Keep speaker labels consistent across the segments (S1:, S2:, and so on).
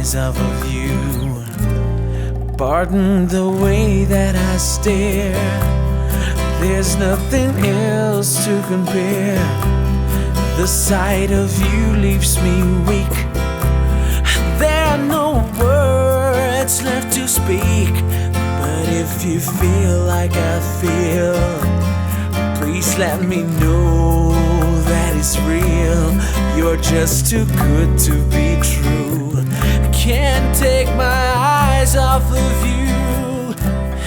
S1: off of view. Pardon the way that I stare. There's nothing else to compare. The sight of you leaves me weak. There are no words left to speak. But if you feel like I feel, please let me know that it's real. You're just too good to be true. Can't take my eyes off of you.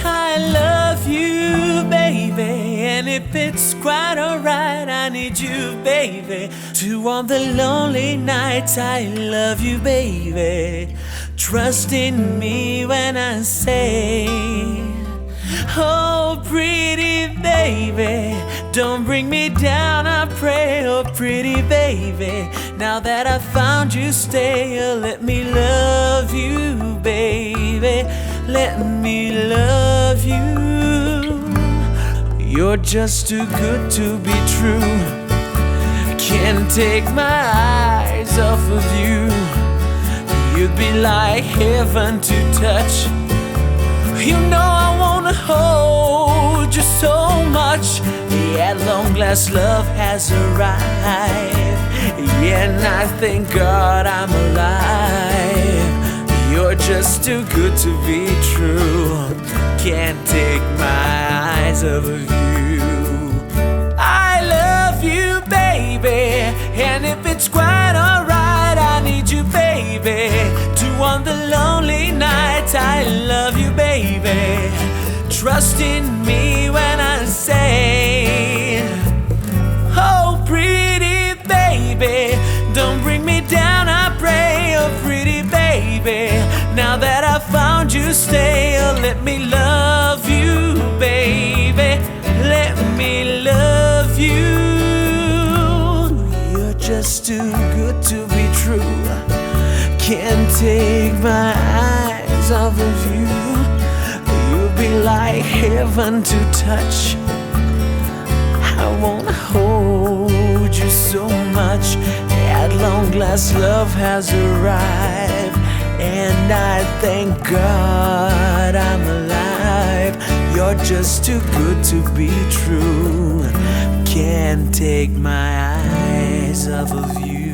S1: I love you, baby. And if it's quite alright, I need you, baby. To warm the lonely nights, I love you, baby. Trust in me when I say, Oh, pretty baby, don't bring me down, I pray. Oh, pretty baby, now that I found you, stay. Oh, let me love Let me love you. You're just too good to be true. Can't take my eyes off of you. You'd be like heaven to touch. You know I wanna hold you so much. At long last, love has arrived. Yeah, and I thank God I'm alive. Just too good to be true. Can't take my eyes off of you. I love you, baby. And if it's quite alright, I need you, baby. To on the lonely nights, I love you, baby. Trust in me when I say, Oh, pretty baby, don't bring me down, I pray. Oh, pretty baby, now that I found you, stay. Let me love you, baby. Let me love you. You're just too good to be true. Can't take my eyes off of you. You'll be like heaven to touch. I wanna hold you so much. At long last, love has arrived. Thank God I'm alive. You're just too good to be true. Can't take my eyes off of you.